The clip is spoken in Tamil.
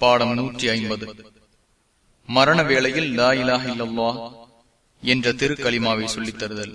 பாடம் நூற்றி ஐம்பது. மரண வேளையில் லா இலாஹ இல்லல்லா என்ற திருக்கலிமாவை சொல்லித் தருதல்.